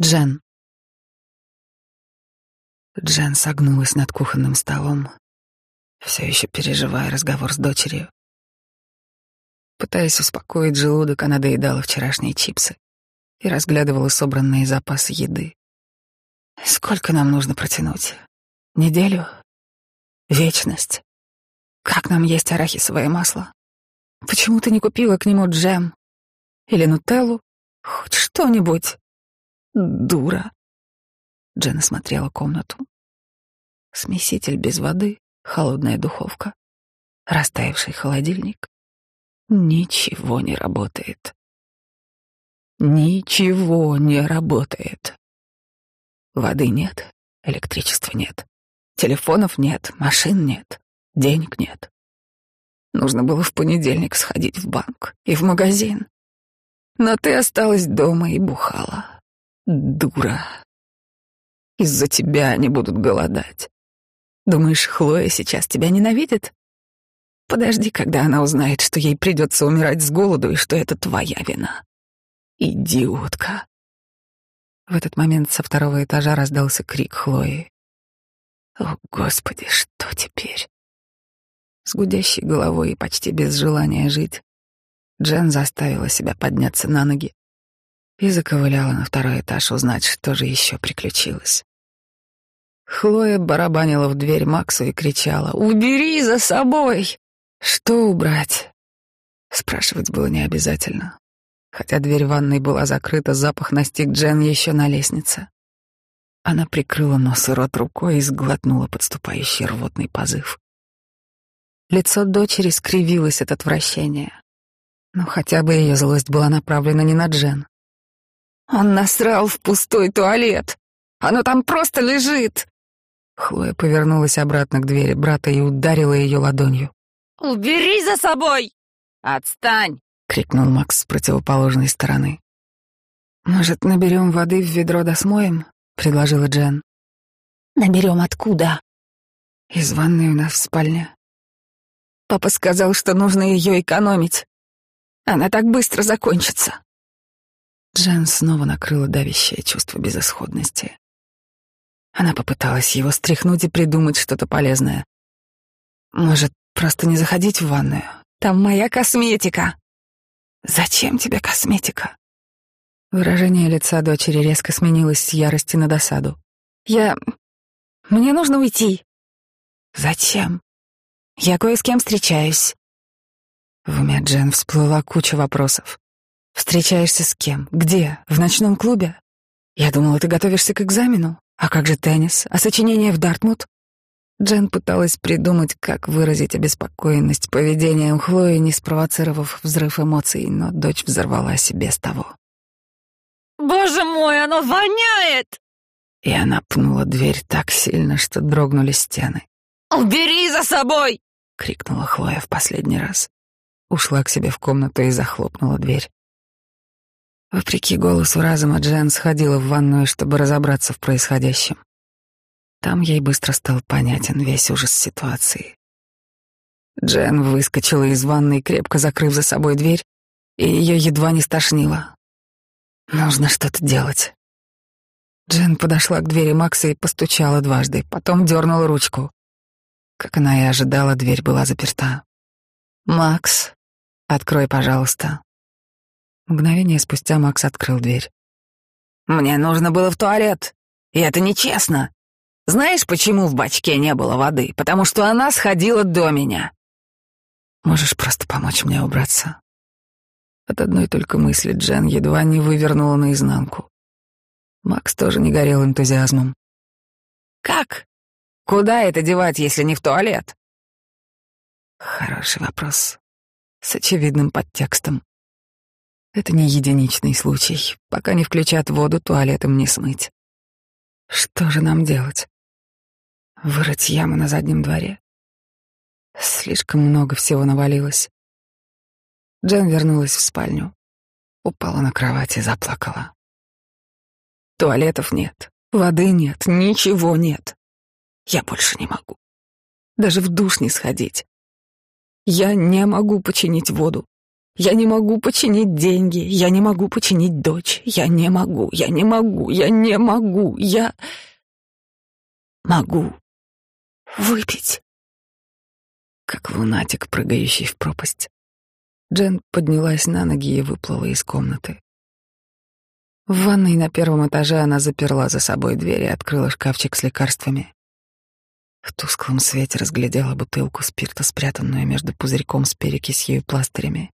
Джен. Джен согнулась над кухонным столом, все еще переживая разговор с дочерью. Пытаясь успокоить желудок, она доедала вчерашние чипсы и разглядывала собранные запасы еды. Сколько нам нужно протянуть? Неделю? Вечность? Как нам есть арахисовое масло? Почему ты не купила к нему джем? Или нутеллу? Хоть что-нибудь? Дура. Джена смотрела комнату. Смеситель без воды, холодная духовка, растаявший холодильник. Ничего не работает. Ничего не работает. Воды нет, электричества нет, телефонов нет, машин нет, денег нет. Нужно было в понедельник сходить в банк и в магазин. Но ты осталась дома и бухала. Дура. Из-за тебя они будут голодать. Думаешь, Хлоя сейчас тебя ненавидит? Подожди, когда она узнает, что ей придется умирать с голоду и что это твоя вина. Идиотка. В этот момент со второго этажа раздался крик Хлои. О, Господи, что теперь? С гудящей головой и почти без желания жить, Джен заставила себя подняться на ноги и заковыляла на второй этаж узнать, что же еще приключилось. Хлоя барабанила в дверь Максу и кричала «Убери за собой!» «Что убрать?» Спрашивать было не обязательно. Хотя дверь ванной была закрыта, запах настиг Джен еще на лестнице. Она прикрыла нос и рот рукой и сглотнула подступающий рвотный позыв. Лицо дочери скривилось от отвращения. Но хотя бы ее злость была направлена не на Джен. Он насрал в пустой туалет. Оно там просто лежит. Хлоя повернулась обратно к двери брата и ударила ее ладонью. «Убери за собой!» «Отстань!» — крикнул Макс с противоположной стороны. «Может, наберем воды в ведро да смоем?» — предложила Джен. «Наберем откуда?» «Из ванной у нас в спальне». Папа сказал, что нужно ее экономить. Она так быстро закончится. Джен снова накрыла давящее чувство безысходности. Она попыталась его стряхнуть и придумать что-то полезное. Может, просто не заходить в ванную? Там моя косметика. Зачем тебе косметика? Выражение лица дочери резко сменилось с ярости на досаду. Я... Мне нужно уйти. Зачем? Я кое с кем встречаюсь. В уме Джен всплыла куча вопросов. Встречаешься с кем? Где? В ночном клубе? Я думала, ты готовишься к экзамену. А как же теннис? А сочинение в Дартмут? Джен пыталась придумать, как выразить обеспокоенность поведением Хлои, не спровоцировав взрыв эмоций, но дочь взорвалась и без того. «Боже мой, оно воняет!» И она пнула дверь так сильно, что дрогнули стены. «Убери за собой!» — крикнула Хлоя в последний раз. Ушла к себе в комнату и захлопнула дверь. Вопреки голосу разума, Джен сходила в ванную, чтобы разобраться в происходящем. Там ей быстро стал понятен весь ужас ситуации. Джен выскочила из ванной, крепко закрыв за собой дверь, и ее едва не стошнило. Нужно что-то делать. Джен подошла к двери Макса и постучала дважды, потом дернула ручку. Как она и ожидала, дверь была заперта. «Макс, открой, пожалуйста», Мгновение спустя Макс открыл дверь. «Мне нужно было в туалет, и это нечестно. Знаешь, почему в бачке не было воды? Потому что она сходила до меня». «Можешь просто помочь мне убраться?» От одной только мысли Джен едва не вывернула наизнанку. Макс тоже не горел энтузиазмом. «Как? Куда это девать, если не в туалет?» Хороший вопрос. С очевидным подтекстом. Это не единичный случай. Пока не включат воду, туалетом не смыть. Что же нам делать? Вырыть яму на заднем дворе? Слишком много всего навалилось. Джен вернулась в спальню, упала на кровать и заплакала. Туалетов нет, воды нет, ничего нет. Я больше не могу. Даже в душ не сходить. Я не могу починить воду. Я не могу починить деньги, я не могу починить дочь, я не могу, я не могу, я не могу, я могу выпить. Как лунатик, прыгающий в пропасть. Джен поднялась на ноги и выплыла из комнаты. В ванной на первом этаже она заперла за собой дверь и открыла шкафчик с лекарствами. В тусклом свете разглядела бутылку спирта, спрятанную между пузырьком с перекисью и пластырями.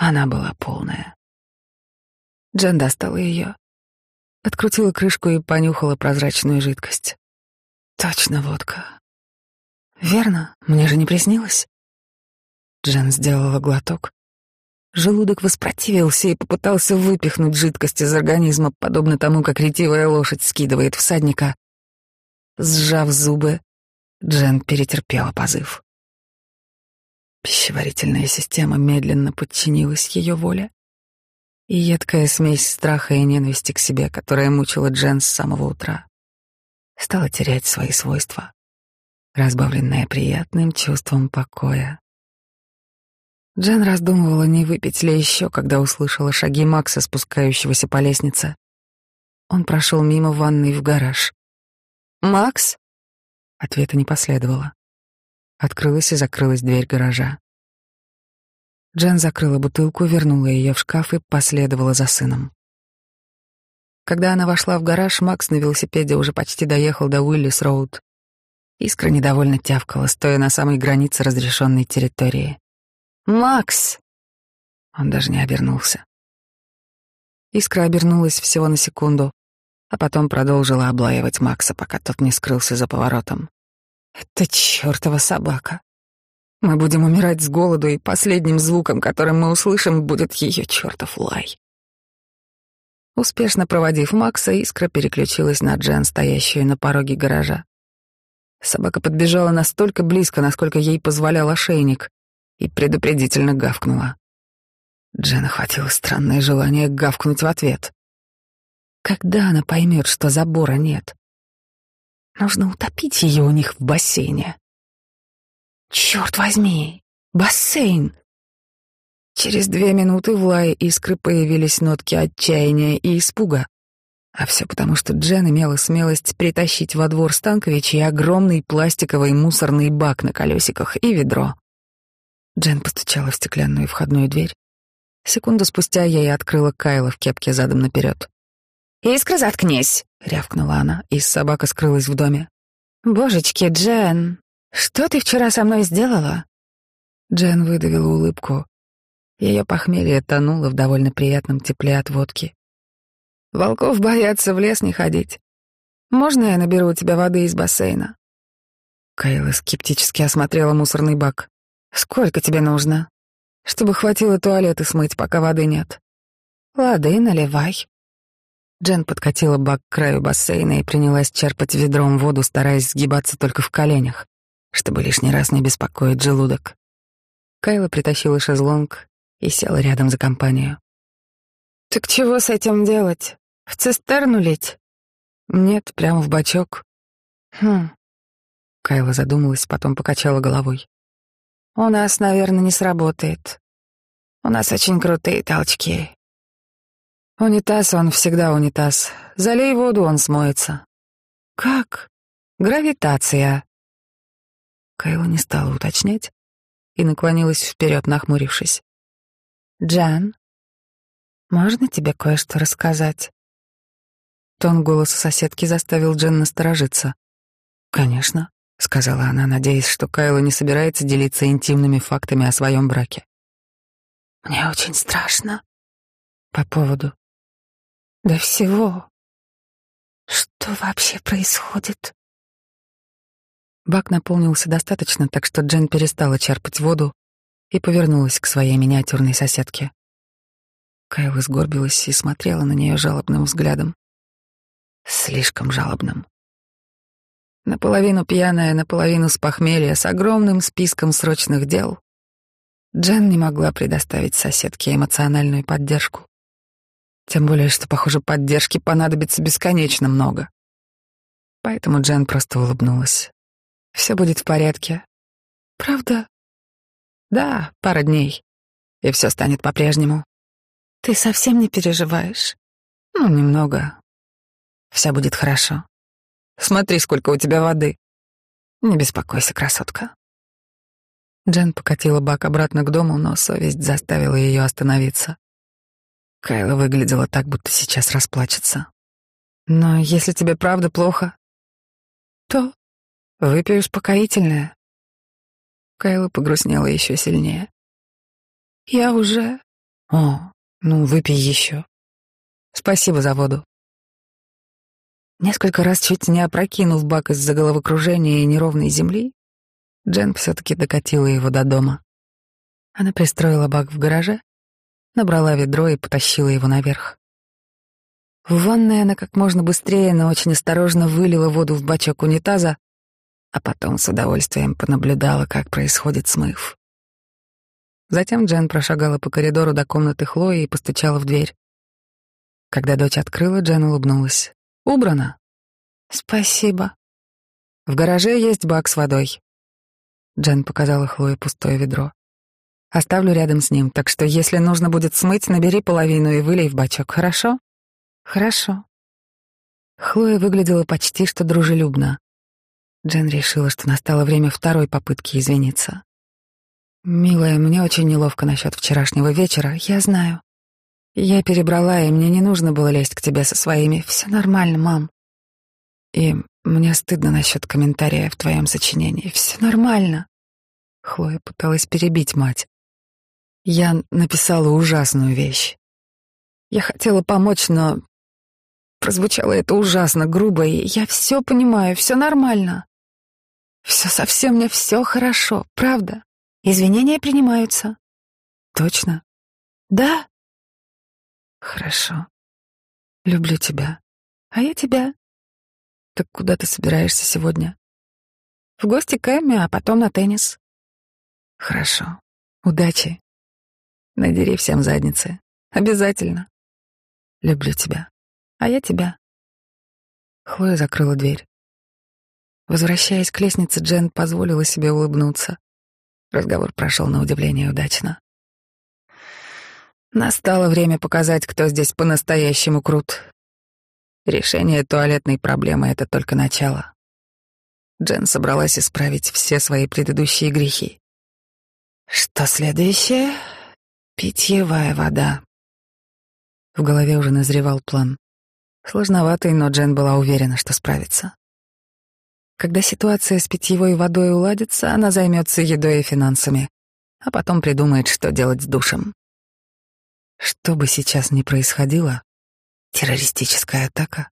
Она была полная. Джен достала ее, открутила крышку и понюхала прозрачную жидкость. Точно водка. Верно, мне же не приснилось. Джен сделала глоток. Желудок воспротивился и попытался выпихнуть жидкость из организма, подобно тому, как ретивая лошадь скидывает всадника. Сжав зубы, Джен перетерпела позыв. Пищеварительная система медленно подчинилась ее воле, и едкая смесь страха и ненависти к себе, которая мучила Джен с самого утра, стала терять свои свойства, разбавленная приятным чувством покоя. Джен раздумывала, не выпить ли еще, когда услышала шаги Макса, спускающегося по лестнице. Он прошел мимо ванной в гараж. «Макс?» Ответа не последовало. Открылась и закрылась дверь гаража. Джен закрыла бутылку, вернула ее в шкаф и последовала за сыном. Когда она вошла в гараж, Макс на велосипеде уже почти доехал до Уиллис-Роуд. Искра недовольно тявкала, стоя на самой границе разрешенной территории. «Макс!» Он даже не обернулся. Искра обернулась всего на секунду, а потом продолжила облаивать Макса, пока тот не скрылся за поворотом. «Это чертова собака. Мы будем умирать с голоду, и последним звуком, которым мы услышим, будет ее чертов лай». Успешно проводив Макса, Искра переключилась на Джен, стоящую на пороге гаража. Собака подбежала настолько близко, насколько ей позволял ошейник, и предупредительно гавкнула. Джен охватило странное желание гавкнуть в ответ. Когда она поймет, что забора нет? Нужно утопить ее у них в бассейне. Черт возьми, бассейн! Через две минуты в лае искры появились нотки отчаяния и испуга. А все потому, что Джен имела смелость притащить во двор Станковича огромный пластиковый мусорный бак на колесиках и ведро. Джен постучала в стеклянную входную дверь. Секунду спустя я и открыла Кайла в кепке задом наперед. «Искра, заткнись!» — рявкнула она, и собака скрылась в доме. «Божечки, Джен, что ты вчера со мной сделала?» Джен выдавила улыбку. Ее похмелье тонуло в довольно приятном тепле от водки. «Волков боятся в лес не ходить. Можно я наберу у тебя воды из бассейна?» Кайла скептически осмотрела мусорный бак. «Сколько тебе нужно?» «Чтобы хватило туалеты смыть, пока воды нет». «Лады, наливай», Джен подкатила бак к краю бассейна и принялась черпать ведром воду, стараясь сгибаться только в коленях, чтобы лишний раз не беспокоить желудок. Кайла притащила шезлонг и села рядом за компанию. «Так чего с этим делать? В цистерну лить?» «Нет, прямо в бачок». «Хм». Кайла задумалась, потом покачала головой. «У нас, наверное, не сработает. У нас очень крутые толчки. Унитаз, он всегда унитаз. Залей воду, он смоется. Как? Гравитация. Кайла не стала уточнять и наклонилась вперед, нахмурившись. Джан, можно тебе кое-что рассказать? Тон голоса соседки заставил Джен насторожиться. «Конечно», — сказала она, надеясь, что Кайла не собирается делиться интимными фактами о своем браке. «Мне очень страшно». «По поводу?» До всего. Что вообще происходит? Бак наполнился достаточно, так что Джен перестала черпать воду и повернулась к своей миниатюрной соседке. Кайла сгорбилась и смотрела на нее жалобным взглядом. Слишком жалобным. Наполовину пьяная, наполовину с похмелья, с огромным списком срочных дел. Джен не могла предоставить соседке эмоциональную поддержку. Тем более, что, похоже, поддержки понадобится бесконечно много. Поэтому Джен просто улыбнулась. Все будет в порядке. Правда? Да, пара дней. и все станет по-прежнему. Ты совсем не переживаешь? Ну, немного. Все будет хорошо. Смотри, сколько у тебя воды. Не беспокойся, красотка. Джен покатила бак обратно к дому, но совесть заставила ее остановиться. Кайла выглядела так, будто сейчас расплачется. Но если тебе правда плохо, то выпей успокоительное. Кайла погрустнела еще сильнее. Я уже... О, ну выпей еще. Спасибо за воду. Несколько раз чуть не опрокинув бак из-за головокружения и неровной земли, Джен все-таки докатила его до дома. Она пристроила бак в гараже, набрала ведро и потащила его наверх. В ванной она как можно быстрее, но очень осторожно вылила воду в бачок унитаза, а потом с удовольствием понаблюдала, как происходит смыв. Затем Джен прошагала по коридору до комнаты Хлои и постучала в дверь. Когда дочь открыла, Джен улыбнулась. «Убрано». «Спасибо». «В гараже есть бак с водой». Джен показала Хлое пустое ведро. «Оставлю рядом с ним, так что если нужно будет смыть, набери половину и вылей в бачок, хорошо?» «Хорошо». Хлоя выглядела почти что дружелюбно. Джен решила, что настало время второй попытки извиниться. «Милая, мне очень неловко насчет вчерашнего вечера, я знаю. Я перебрала, и мне не нужно было лезть к тебе со своими. Все нормально, мам. И мне стыдно насчет комментария в твоем сочинении. Все нормально». Хлоя пыталась перебить мать. Я написала ужасную вещь. Я хотела помочь, но прозвучало это ужасно грубо, и я все понимаю, все нормально. Все совсем не все хорошо, правда? Извинения принимаются. Точно? Да. Хорошо. Люблю тебя. А я тебя. Так куда ты собираешься сегодня? В гости к Эмме, а потом на теннис. Хорошо. Удачи. Надери всем задницы. Обязательно. Люблю тебя. А я тебя. Хлоя закрыла дверь. Возвращаясь к лестнице, Джен позволила себе улыбнуться. Разговор прошел на удивление удачно. Настало время показать, кто здесь по-настоящему крут. Решение туалетной проблемы — это только начало. Джен собралась исправить все свои предыдущие грехи. Что следующее? Питьевая вода. В голове уже назревал план. Сложноватый, но Джен была уверена, что справится. Когда ситуация с питьевой водой уладится, она займется едой и финансами, а потом придумает, что делать с душем. Что бы сейчас ни происходило, террористическая атака,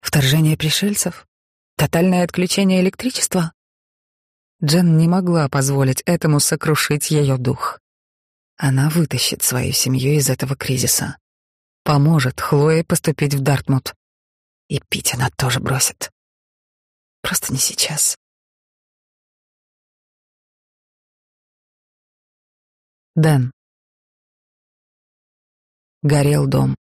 вторжение пришельцев, тотальное отключение электричества, Джен не могла позволить этому сокрушить ее дух. Она вытащит свою семью из этого кризиса, поможет Хлое поступить в Дартмут, и пить она тоже бросит. Просто не сейчас. Дэн. Горел дом.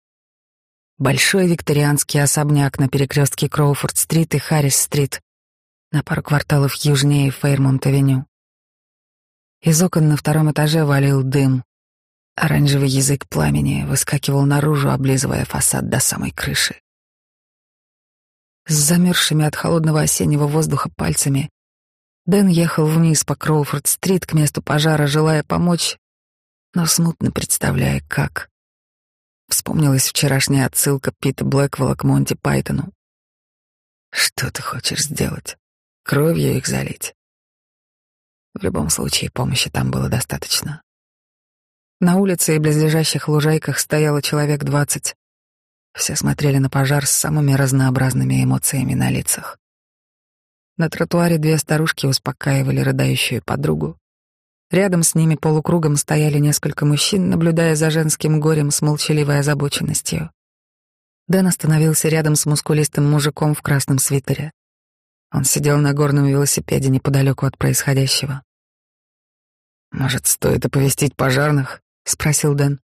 Большой викторианский особняк на перекрестке Кроуфорд-стрит и Харрис-стрит, на пару кварталов южнее Фейрмонт-авеню. Из окон на втором этаже валил дым. Оранжевый язык пламени выскакивал наружу, облизывая фасад до самой крыши. С замерзшими от холодного осеннего воздуха пальцами Дэн ехал вниз по Кроуфорд-стрит к месту пожара, желая помочь, но смутно представляя, как. Вспомнилась вчерашняя отсылка Пита Блэквелла к Монти Пайтону. «Что ты хочешь сделать? Кровью их залить?» В любом случае, помощи там было достаточно. На улице и близлежащих лужайках стояло человек двадцать. Все смотрели на пожар с самыми разнообразными эмоциями на лицах. На тротуаре две старушки успокаивали рыдающую подругу. Рядом с ними полукругом стояли несколько мужчин, наблюдая за женским горем с молчаливой озабоченностью. Дэн остановился рядом с мускулистым мужиком в красном свитере. Он сидел на горном велосипеде неподалеку от происходящего. «Может, стоит оповестить пожарных?» — спросил Дэн.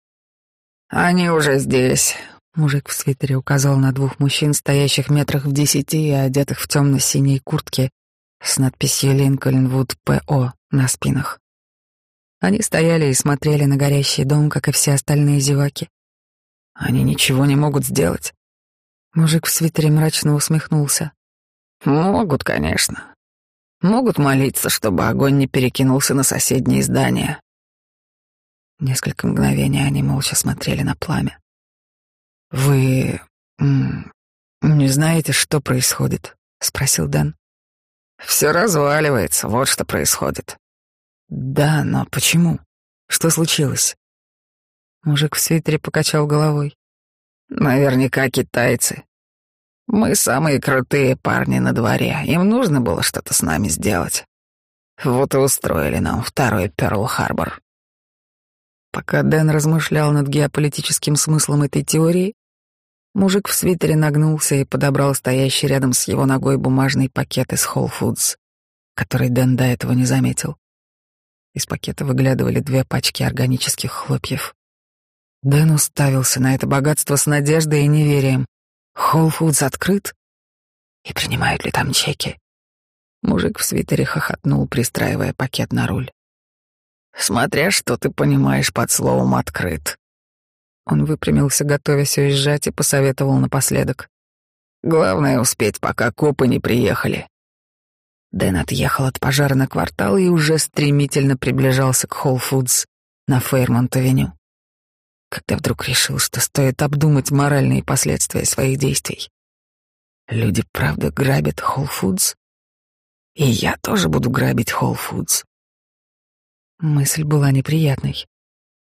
«Они уже здесь», Мужик в свитере указал на двух мужчин, стоящих метрах в десяти и одетых в темно-синей куртке с надписью «Линкольнвуд П.О.» на спинах. Они стояли и смотрели на горящий дом, как и все остальные зеваки. Они ничего не могут сделать. Мужик в свитере мрачно усмехнулся. Могут, конечно. Могут молиться, чтобы огонь не перекинулся на соседние здания. Несколько мгновений они молча смотрели на пламя. «Вы не знаете, что происходит?» — спросил Дэн. «Все разваливается, вот что происходит». «Да, но почему? Что случилось?» Мужик в свитере покачал головой. «Наверняка китайцы. Мы самые крутые парни на дворе. Им нужно было что-то с нами сделать. Вот и устроили нам второй Перл-Харбор». Пока Дэн размышлял над геополитическим смыслом этой теории, мужик в свитере нагнулся и подобрал стоящий рядом с его ногой бумажный пакет из Whole Foods, который Дэн до этого не заметил. Из пакета выглядывали две пачки органических хлопьев. Дэн уставился на это богатство с надеждой и неверием. Whole открыт? И принимают ли там чеки? Мужик в свитере хохотнул, пристраивая пакет на руль. Смотря что ты понимаешь под словом «открыт». Он выпрямился, готовясь уезжать, и посоветовал напоследок. «Главное успеть, пока копы не приехали». Дэн отъехал от пожара на квартал и уже стремительно приближался к Foods на Фейрмонт-авеню. Когда вдруг решил, что стоит обдумать моральные последствия своих действий. Люди правда грабят Whole Foods? И я тоже буду грабить Whole Foods. Мысль была неприятной.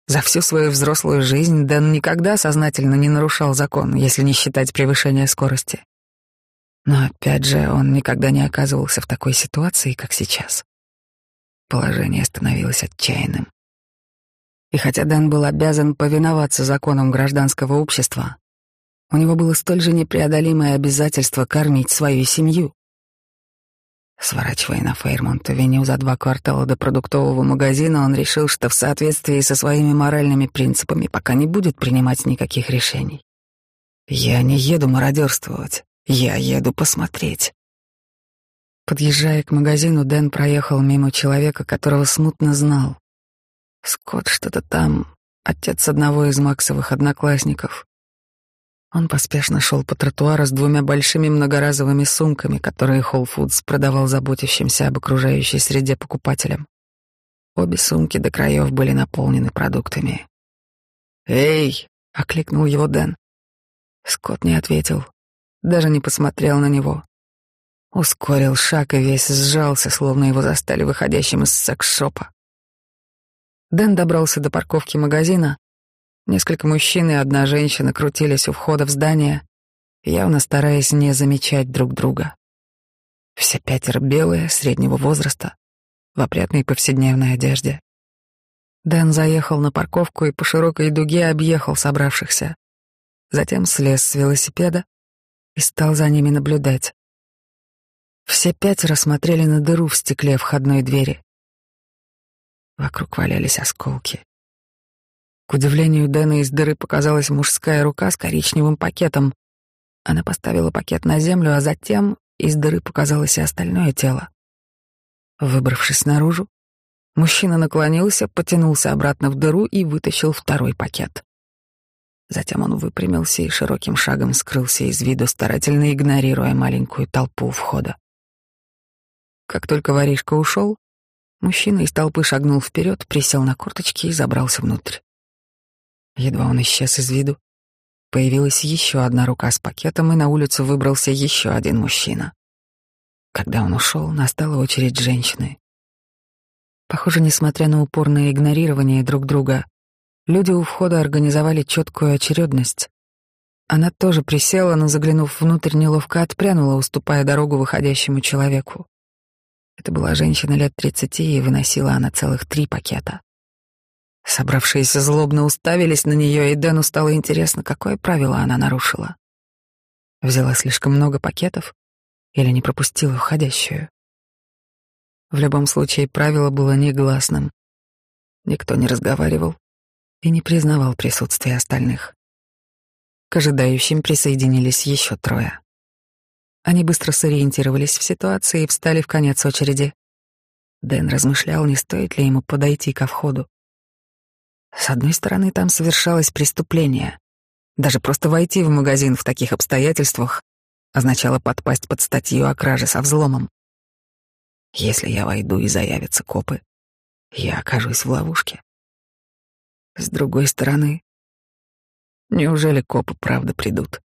За всю свою взрослую жизнь Дэн никогда сознательно не нарушал закон, если не считать превышения скорости. Но опять же, он никогда не оказывался в такой ситуации, как сейчас. Положение становилось отчаянным. И хотя Дэн был обязан повиноваться законам гражданского общества, у него было столь же непреодолимое обязательство кормить свою семью. Сворачивая на Фейрмонт-авеню за два квартала до продуктового магазина, он решил, что в соответствии со своими моральными принципами пока не будет принимать никаких решений. «Я не еду мародерствовать, я еду посмотреть». Подъезжая к магазину, Дэн проехал мимо человека, которого смутно знал. Скотт что-то там, отец одного из Максовых одноклассников. Он поспешно шел по тротуару с двумя большими многоразовыми сумками, которые Whole Foods продавал заботящимся об окружающей среде покупателям. Обе сумки до краев были наполнены продуктами. «Эй!» — окликнул его Дэн. Скотт не ответил, даже не посмотрел на него. Ускорил шаг и весь сжался, словно его застали выходящим из секс-шопа. Дэн добрался до парковки магазина, Несколько мужчин и одна женщина крутились у входа в здание, явно стараясь не замечать друг друга. Все пятеро белые, среднего возраста, в опрятной повседневной одежде. Дэн заехал на парковку и по широкой дуге объехал собравшихся. Затем слез с велосипеда и стал за ними наблюдать. Все пятеро смотрели на дыру в стекле входной двери. Вокруг валялись осколки. К удивлению Дэна из дыры показалась мужская рука с коричневым пакетом. Она поставила пакет на землю, а затем из дыры показалось и остальное тело. Выбравшись наружу, мужчина наклонился, потянулся обратно в дыру и вытащил второй пакет. Затем он выпрямился и широким шагом скрылся из виду, старательно игнорируя маленькую толпу у входа. Как только воришка ушел, мужчина из толпы шагнул вперед, присел на корточки и забрался внутрь. Едва он исчез из виду, появилась еще одна рука с пакетом, и на улицу выбрался еще один мужчина. Когда он ушел, настала очередь женщины. Похоже, несмотря на упорное игнорирование друг друга, люди у входа организовали четкую очередность. Она тоже присела, но, заглянув внутрь, неловко отпрянула, уступая дорогу выходящему человеку. Это была женщина лет тридцати, и выносила она целых три пакета. Собравшиеся злобно уставились на нее, и Дэну стало интересно, какое правило она нарушила. Взяла слишком много пакетов или не пропустила входящую. В любом случае правило было негласным. Никто не разговаривал и не признавал присутствие остальных. К ожидающим присоединились еще трое. Они быстро сориентировались в ситуации и встали в конец очереди. Дэн размышлял, не стоит ли ему подойти ко входу. С одной стороны, там совершалось преступление. Даже просто войти в магазин в таких обстоятельствах означало подпасть под статью о краже со взломом. Если я войду и заявятся копы, я окажусь в ловушке. С другой стороны, неужели копы правда придут?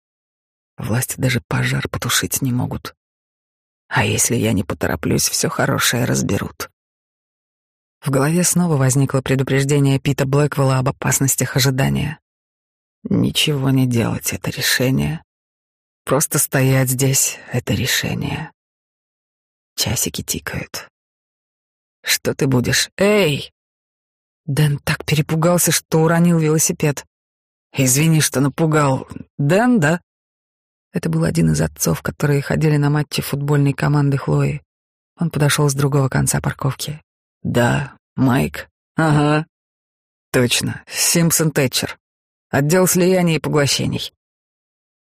Власти даже пожар потушить не могут. А если я не потороплюсь, все хорошее разберут. В голове снова возникло предупреждение Пита Блэквелла об опасностях ожидания. Ничего не делать — это решение. Просто стоять здесь — это решение. Часики тикают. Что ты будешь? Эй! Дэн так перепугался, что уронил велосипед. Извини, что напугал. Дэн, да? Это был один из отцов, которые ходили на матчи футбольной команды Хлои. Он подошел с другого конца парковки. Да, Майк. Ага. Точно. Симпсон Тэтчер. Отдел слияний и поглощений.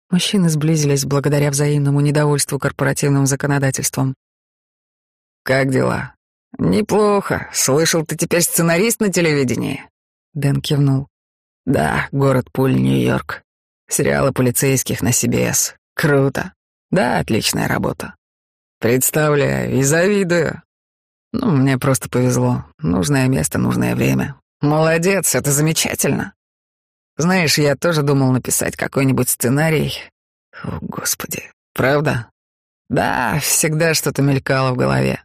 Мужчины сблизились благодаря взаимному недовольству корпоративным законодательством. Как дела? Неплохо. Слышал, ты теперь сценарист на телевидении? Дэн кивнул. Да, город Пуль, Нью-Йорк. Сериалы полицейских на CBS. Круто. Да, отличная работа. Представляю и завидую. Ну, мне просто повезло. Нужное место, нужное время. Молодец, это замечательно. Знаешь, я тоже думал написать какой-нибудь сценарий. О, Господи, правда? Да, всегда что-то мелькало в голове.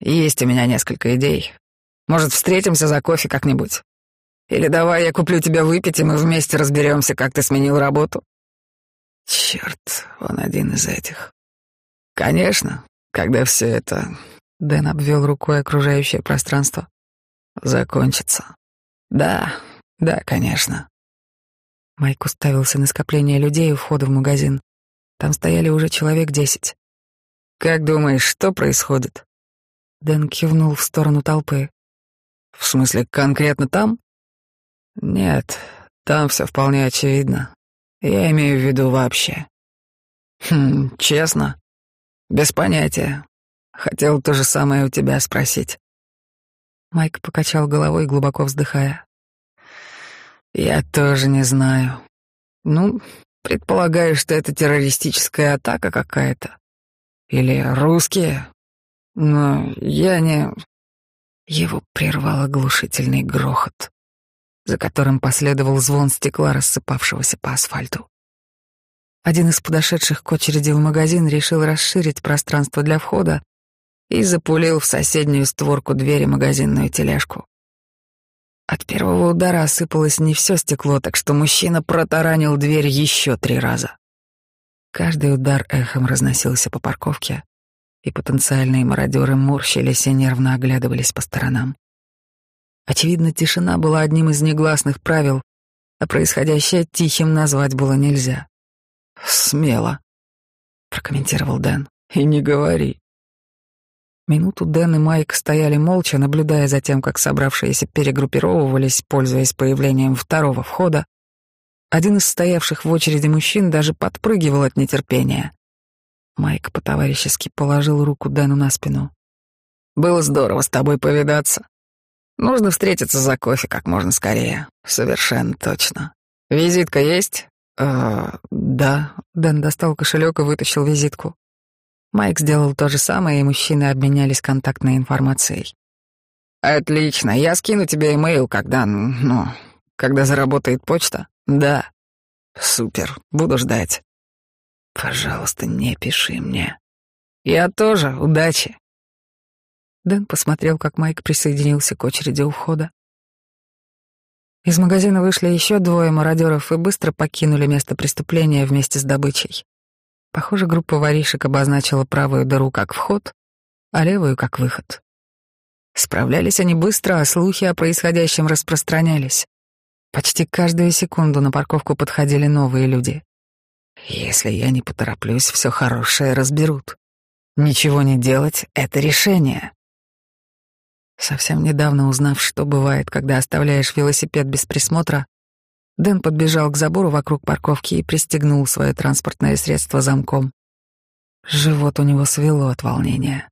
Есть у меня несколько идей. Может, встретимся за кофе как-нибудь? Или давай я куплю тебя выпить, и мы вместе разберемся, как ты сменил работу. Черт, он один из этих. Конечно, когда все это... Дэн обвел рукой окружающее пространство. Закончится. Да, да, конечно. Майк уставился на скопление людей у входа в магазин. Там стояли уже человек десять. «Как думаешь, что происходит?» Дэн кивнул в сторону толпы. «В смысле, конкретно там?» Нет, там все вполне очевидно. Я имею в виду вообще. Хм, честно? Без понятия. Хотел то же самое у тебя спросить. Майк покачал головой, глубоко вздыхая. Я тоже не знаю. Ну, предполагаю, что это террористическая атака какая-то. Или русские. Но я не... Его прервал оглушительный грохот за которым последовал звон стекла, рассыпавшегося по асфальту. Один из подошедших к очереди в магазин решил расширить пространство для входа и запулил в соседнюю створку двери магазинную тележку. От первого удара осыпалось не все стекло, так что мужчина протаранил дверь еще три раза. Каждый удар эхом разносился по парковке, и потенциальные мародеры морщились и нервно оглядывались по сторонам. Очевидно, тишина была одним из негласных правил, а происходящее тихим назвать было нельзя. «Смело», — прокомментировал Дэн. «И не говори». Минуту Дэн и Майк стояли молча, наблюдая за тем, как собравшиеся перегруппировывались, пользуясь появлением второго входа. Один из стоявших в очереди мужчин даже подпрыгивал от нетерпения. Майк по-товарищески положил руку Дэну на спину. «Было здорово с тобой повидаться. Нужно встретиться за кофе как можно скорее. Совершенно точно. Визитка есть? Э, да. Дэн достал кошелек и вытащил визитку. Майк сделал то же самое, и мужчины обменялись контактной информацией. Отлично. Я скину тебе имейл, когда, ну, когда заработает почта. Да. Супер. Буду ждать. Пожалуйста, не пиши мне. Я тоже. Удачи. Дэн посмотрел, как Майк присоединился к очереди у входа. Из магазина вышли еще двое мародеров и быстро покинули место преступления вместе с добычей. Похоже, группа воришек обозначила правую дыру как вход, а левую как выход. Справлялись они быстро, а слухи о происходящем распространялись. Почти каждую секунду на парковку подходили новые люди. Если я не потороплюсь, все хорошее разберут. Ничего не делать — это решение. Совсем недавно узнав, что бывает, когда оставляешь велосипед без присмотра, Дэн подбежал к забору вокруг парковки и пристегнул свое транспортное средство замком. Живот у него свело от волнения.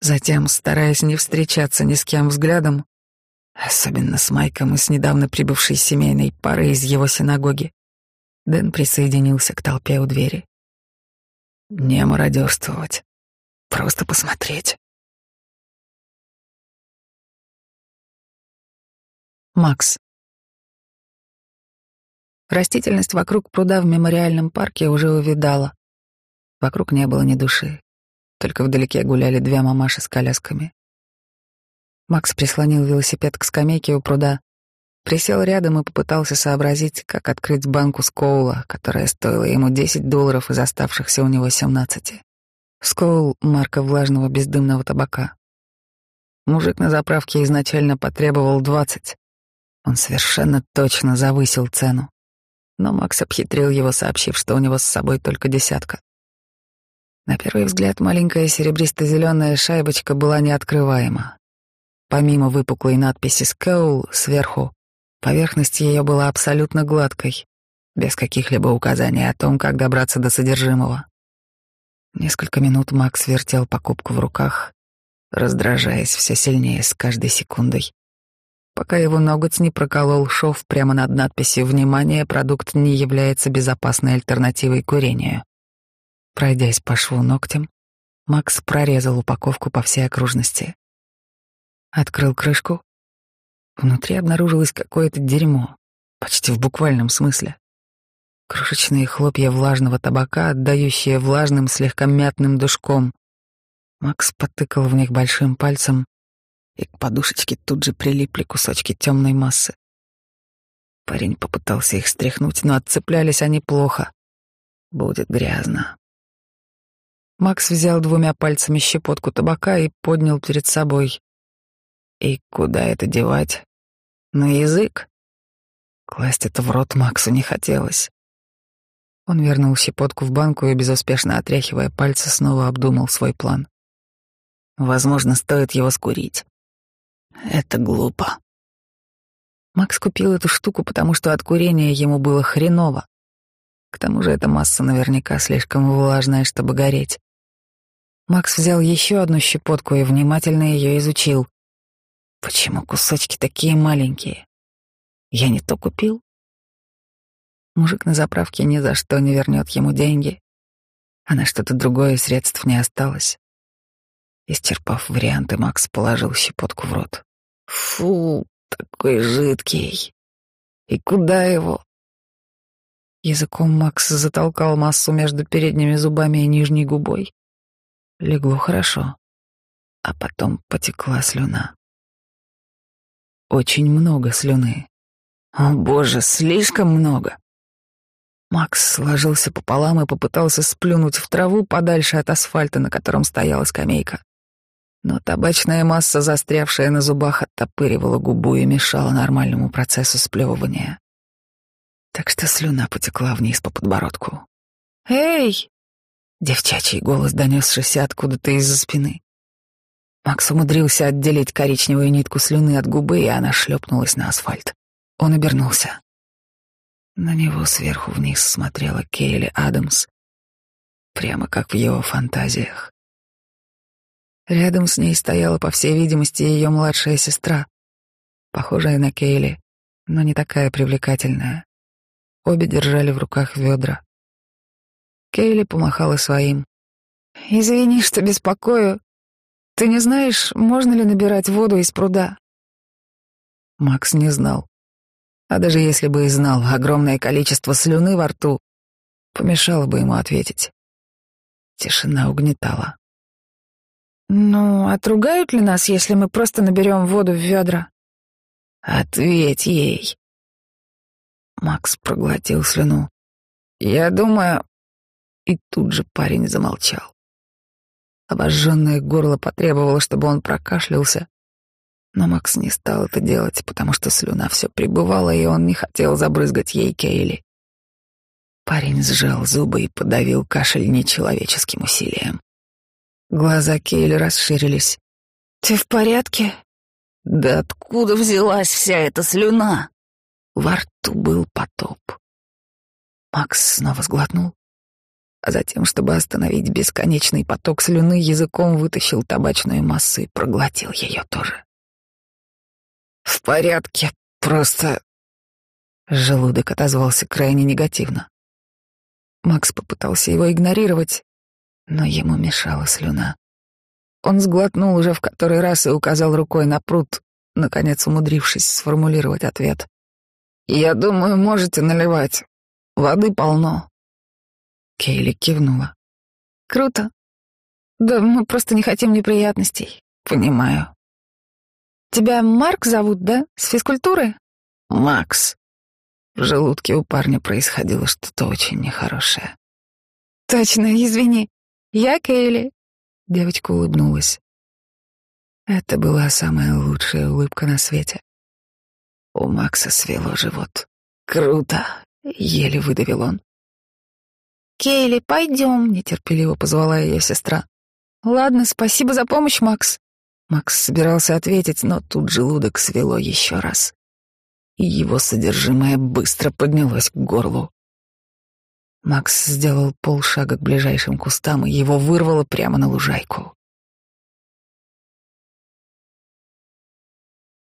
Затем, стараясь не встречаться ни с кем взглядом, особенно с Майком и с недавно прибывшей семейной парой из его синагоги, Дэн присоединился к толпе у двери. Не мародерствовать, просто посмотреть. Макс. Растительность вокруг пруда в мемориальном парке уже увидала. Вокруг не было ни души. Только вдалеке гуляли две мамаши с колясками. Макс прислонил велосипед к скамейке у пруда, присел рядом и попытался сообразить, как открыть банку Скоула, которая стоила ему 10 долларов из оставшихся у него 17. Скоул — марка влажного бездымного табака. Мужик на заправке изначально потребовал 20. Он совершенно точно завысил цену. Но Макс обхитрил его, сообщив, что у него с собой только десятка. На первый взгляд маленькая серебристо-зеленая шайбочка была неоткрываема. Помимо выпуклой надписи «Скоул» сверху, поверхность ее была абсолютно гладкой, без каких-либо указаний о том, как добраться до содержимого. Несколько минут Макс вертел покупку в руках, раздражаясь все сильнее с каждой секундой, пока его ноготь не проколол шов прямо над надписью «Внимание, продукт не является безопасной альтернативой курению». Пройдясь по шву ногтем, Макс прорезал упаковку по всей окружности. Открыл крышку. Внутри обнаружилось какое-то дерьмо, почти в буквальном смысле. Крошечные хлопья влажного табака, отдающие влажным, слегка мятным душком. Макс потыкал в них большим пальцем, и к подушечке тут же прилипли кусочки темной массы. Парень попытался их стряхнуть, но отцеплялись они плохо. Будет грязно. Макс взял двумя пальцами щепотку табака и поднял перед собой. И куда это девать? На язык? Класть это в рот Максу не хотелось. Он вернул щепотку в банку и, безуспешно отряхивая пальцы, снова обдумал свой план. Возможно, стоит его скурить. Это глупо. Макс купил эту штуку, потому что от курения ему было хреново. К тому же эта масса наверняка слишком влажная, чтобы гореть. Макс взял еще одну щепотку и внимательно ее изучил. Почему кусочки такие маленькие? Я не то купил? Мужик на заправке ни за что не вернет ему деньги, а на что-то другое средств не осталось. Исчерпав варианты, Макс положил щепотку в рот. Фу, такой жидкий. И куда его? Языком Макс затолкал массу между передними зубами и нижней губой. Легло хорошо, а потом потекла слюна. Очень много слюны. О боже, слишком много. Макс сложился пополам и попытался сплюнуть в траву подальше от асфальта, на котором стояла скамейка. Но табачная масса, застрявшая на зубах, оттопыривала губу и мешала нормальному процессу сплевывания. Так что слюна потекла вниз по подбородку. «Эй!» Девчачий голос, донесшийся откуда-то из-за спины. Макс умудрился отделить коричневую нитку слюны от губы, и она шлепнулась на асфальт. Он обернулся. На него сверху вниз смотрела Кейли Адамс, прямо как в его фантазиях. Рядом с ней стояла, по всей видимости, ее младшая сестра, похожая на Кейли, но не такая привлекательная. Обе держали в руках ведра. Кейли помахала своим. «Извини, что беспокою. Ты не знаешь, можно ли набирать воду из пруда?» Макс не знал. А даже если бы и знал, огромное количество слюны во рту помешало бы ему ответить. Тишина угнетала. «Ну, отругают ли нас, если мы просто наберем воду в ведра?» «Ответь ей!» Макс проглотил слюну. «Я думаю, и тут же парень замолчал. Обожженное горло потребовало, чтобы он прокашлялся, но Макс не стал это делать, потому что слюна все прибывала, и он не хотел забрызгать ей Кейли. Парень сжал зубы и подавил кашель нечеловеческим усилием. Глаза Кейли расширились. «Ты в порядке?» «Да откуда взялась вся эта слюна?» Во рту был потоп. Макс снова сглотнул а затем, чтобы остановить бесконечный поток слюны, языком вытащил табачную массу и проглотил ее тоже. «В порядке, просто...» Желудок отозвался крайне негативно. Макс попытался его игнорировать, но ему мешала слюна. Он сглотнул уже в который раз и указал рукой на пруд, наконец умудрившись сформулировать ответ. «Я думаю, можете наливать. Воды полно». Кейли кивнула. «Круто. Да мы просто не хотим неприятностей. Понимаю. Тебя Марк зовут, да? С физкультуры?» «Макс». В желудке у парня происходило что-то очень нехорошее. «Точно, извини. Я Кейли». Девочка улыбнулась. Это была самая лучшая улыбка на свете. У Макса свело живот. «Круто!» — еле выдавил он. «Кейли, пойдем», — нетерпеливо позвала ее сестра. «Ладно, спасибо за помощь, Макс». Макс собирался ответить, но тут желудок свело еще раз. И его содержимое быстро поднялось к горлу. Макс сделал полшага к ближайшим кустам, и его вырвало прямо на лужайку.